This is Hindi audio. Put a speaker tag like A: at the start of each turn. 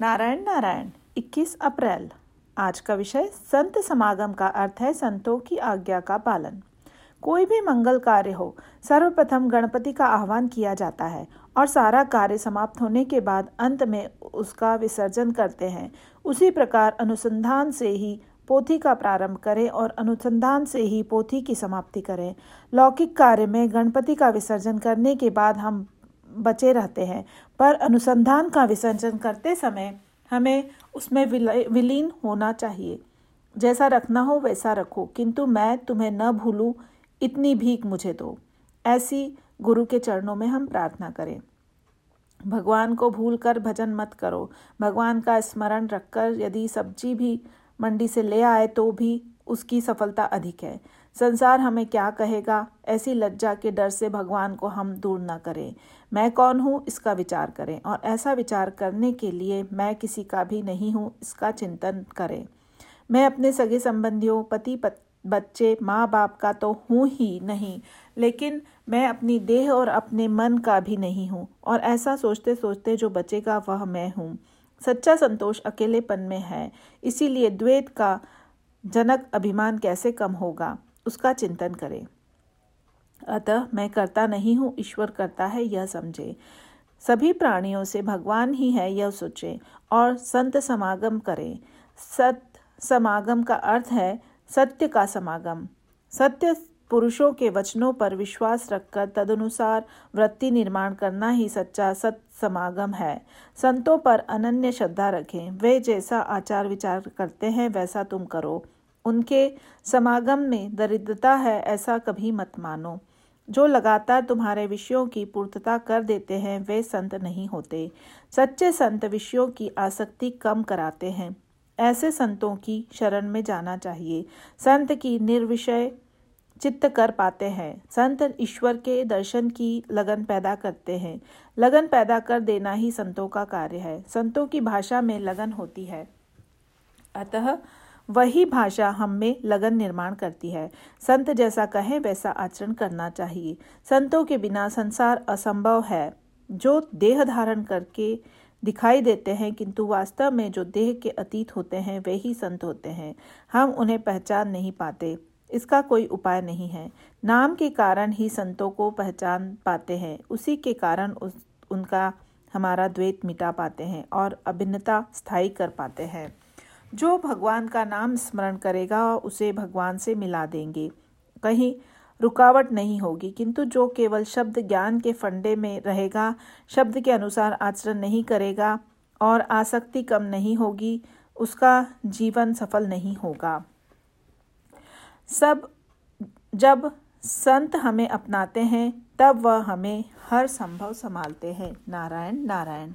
A: नारायण नारायण 21 अप्रैल। आज का विषय संत समागम का अर्थ है संतों की आज्ञा का पालन। कोई भी मंगल कार्य हो, सर्वप्रथम गणपति का आह्वान किया जाता है और सारा कार्य समाप्त होने के बाद अंत में उसका विसर्जन करते हैं। उसी प्रकार अनुसंधान से ही पोथी का प्रारंभ करें और अनुसंधान से ही पोथी की समाप्ति करें। लौकिक कार्य में गणपति का विसर्जन करने के बाद हम बचे रहते हैं। पर अनुसंधान का विसर्जन करते समय हमें उसमें विलीन होना चाहिए। जैसा रखना हो वैसा रखो, किंतु मैं तुम्हें न भूलूं, इतनी भीख मुझे दो। ऐसी गुरु के चरणों में हम प्रार्थना करें। भगवान को भूल कर भजन मत करो। भगवान का स्मरण रखकर यदि सब्ज़ी भी मंडी से ले आए तो भी उसकी सफलता अधिक है। संसार हमें क्या कहेगा? ऐसी लज्जा के डर से भगवान को हम दूर न करें। मैं कौन हूँ? इसका विचार करें और ऐसा विचार करने के लिए मैं किसी का भी नहीं हूँ इसका चिंतन करें। मैं अपने सगे संबंधियों पति पत, बच्चे माँ बाप का तो हूँ ही नहीं लेकिन मैं अपनी देह और अपने मन का भी नहीं हूँ और ऐसा सोचते सोचते जो बचेगा वह मैं हूँ। सच्चा संतोष अकेलेपन में है इसीलिए द्वैत का जनक अभिमान कैसे कम होगा, उसका चिंतन करें। अतः मैं करता नहीं हूँ, ईश्वर करता है, यह समझे। सभी प्राणियों से भगवान ही है, यह सोचें, और संत समागम करें। सत समागम का अर्थ है सत्य का समागम। सत्य पुरुषों के वचनों पर विश्वास रखकर तदनुसार वृत्ति निर्माण करना ही सच्चा सत समागम है। संतों पर अनन्य श्रद्धा रखें। वे जैसा आचार विचार करते हैं, वैसा तुम करो। उनके समागम में दरिद्रता है, ऐसा कभी मत मानो। जो लगातार तुम्हारे विषयों की पूर्तता कर देते हैं, वे संत नहीं होते। सच्चे संत विषयों की आसक्ति कम कराते हैं। ऐसे संतों की शरण में जाना चाहिए। संत की निर्विषय चित्त कर पाते हैं। संत ईश्वर के दर्शन की लगन पैदा करते हैं। लगन पैदा कर देना ही संतों का कार्य है। संतों की भाषा में लगन होती है। अतः वही भाषा हम में लगन निर्माण करती है। संत जैसा कहें, वैसा आचरण करना चाहिए। संतों के बिना संसार असंभव है। जो देह धारण करके दिखाई देते हैं, किंतु वास्तव में जो देह के अतीत होते हैं, वे ही संत होते हैं। हम उन्हें पहचान नहीं पाते। इसका कोई उपाय नहीं है। नाम के कारण ही संतों को पहचान पाते हैं। उसी के कारण उस, उनका हमारा द्वैत मिटा पाते हैं और अभिन्नता स्थायी कर पाते हैं। जो भगवान का नाम स्मरण करेगा, उसे भगवान से मिला देंगे। कहीं रुकावट नहीं होगी, किंतु जो केवल शब्द ज्ञान के फंडे में रहेगा, शब्द के अनुसार आचरण नहीं करेगा और आसक्ति कम नहीं होगी, उसका जीवन सफल नहीं होगा। सब जब संत हमें अपनाते हैं, तब वह हमें हर संभव संभालते हैं। नारायण नारायण।